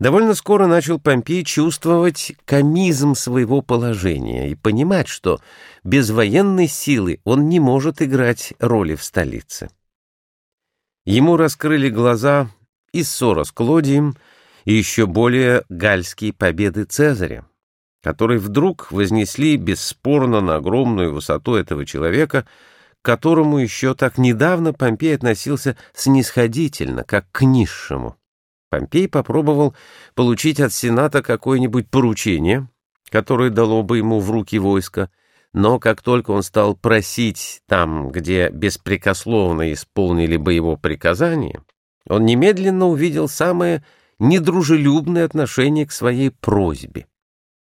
Довольно скоро начал Помпей чувствовать комизм своего положения и понимать, что без военной силы он не может играть роли в столице. Ему раскрыли глаза и ссора с Клодием, и еще более гальские победы Цезаря, которые вдруг вознесли бесспорно на огромную высоту этого человека, к которому еще так недавно Помпей относился снисходительно, как к низшему. Помпей попробовал получить от Сената какое-нибудь поручение, которое дало бы ему в руки войско, но как только он стал просить там, где беспрекословно исполнили бы его приказание, он немедленно увидел самое недружелюбное отношение к своей просьбе.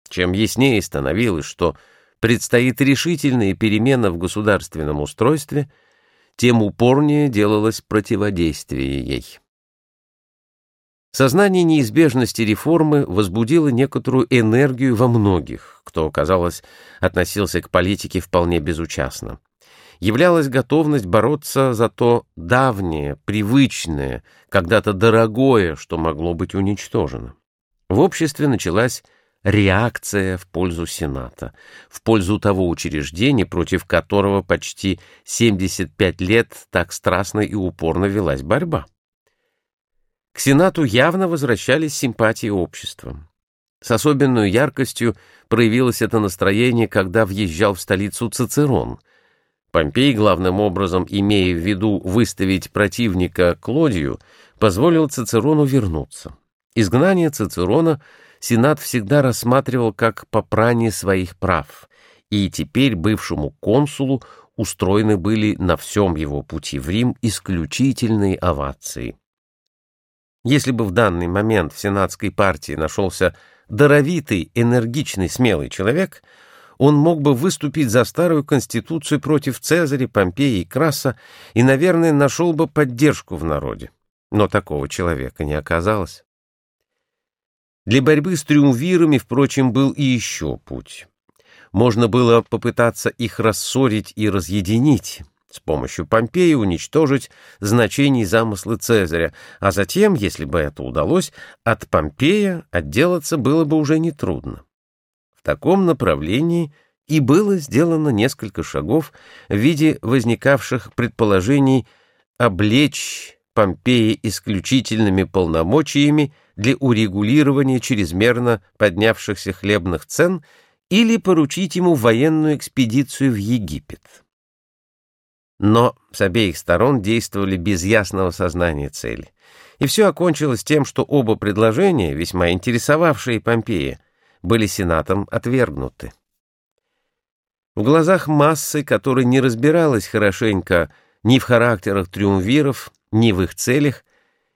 Чем яснее становилось, что предстоит решительная перемена в государственном устройстве, тем упорнее делалось противодействие ей. Сознание неизбежности реформы возбудило некоторую энергию во многих, кто, казалось, относился к политике вполне безучастно. Являлась готовность бороться за то давнее, привычное, когда-то дорогое, что могло быть уничтожено. В обществе началась реакция в пользу Сената, в пользу того учреждения, против которого почти 75 лет так страстно и упорно велась борьба. К Сенату явно возвращались симпатии общества. С особенной яркостью проявилось это настроение, когда въезжал в столицу Цицерон. Помпей, главным образом имея в виду выставить противника Клодию, позволил Цицерону вернуться. Изгнание Цицерона Сенат всегда рассматривал как попрание своих прав, и теперь бывшему консулу устроены были на всем его пути в Рим исключительные овации. Если бы в данный момент в сенатской партии нашелся даровитый, энергичный, смелый человек, он мог бы выступить за старую конституцию против Цезаря, Помпея и Краса и, наверное, нашел бы поддержку в народе. Но такого человека не оказалось. Для борьбы с триумвирами, впрочем, был и еще путь. Можно было попытаться их рассорить и разъединить, с помощью Помпея уничтожить значение замысла Цезаря, а затем, если бы это удалось, от Помпея отделаться было бы уже нетрудно. В таком направлении и было сделано несколько шагов в виде возникавших предположений облечь Помпея исключительными полномочиями для урегулирования чрезмерно поднявшихся хлебных цен или поручить ему военную экспедицию в Египет. Но с обеих сторон действовали без ясного сознания цели. И все окончилось тем, что оба предложения, весьма интересовавшие Помпея, были Сенатом отвергнуты. В глазах массы, которая не разбиралась хорошенько ни в характерах триумвиров, ни в их целях,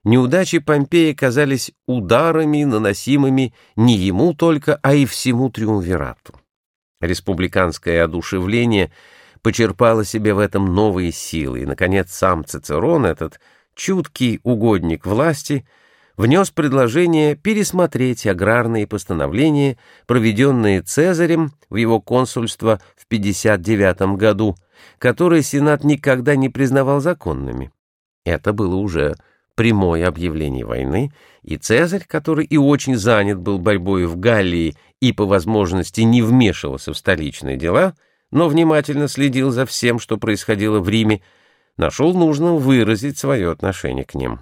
неудачи Помпея казались ударами, наносимыми не ему только, а и всему триумвирату. Республиканское одушевление — почерпала себе в этом новые силы, и, наконец, сам Цицерон, этот чуткий угодник власти, внес предложение пересмотреть аграрные постановления, проведенные Цезарем в его консульство в 59 году, которые Сенат никогда не признавал законными. Это было уже прямое объявление войны, и Цезарь, который и очень занят был борьбой в Галлии и по возможности не вмешивался в столичные дела, — но внимательно следил за всем, что происходило в Риме, нашел нужным выразить свое отношение к ним.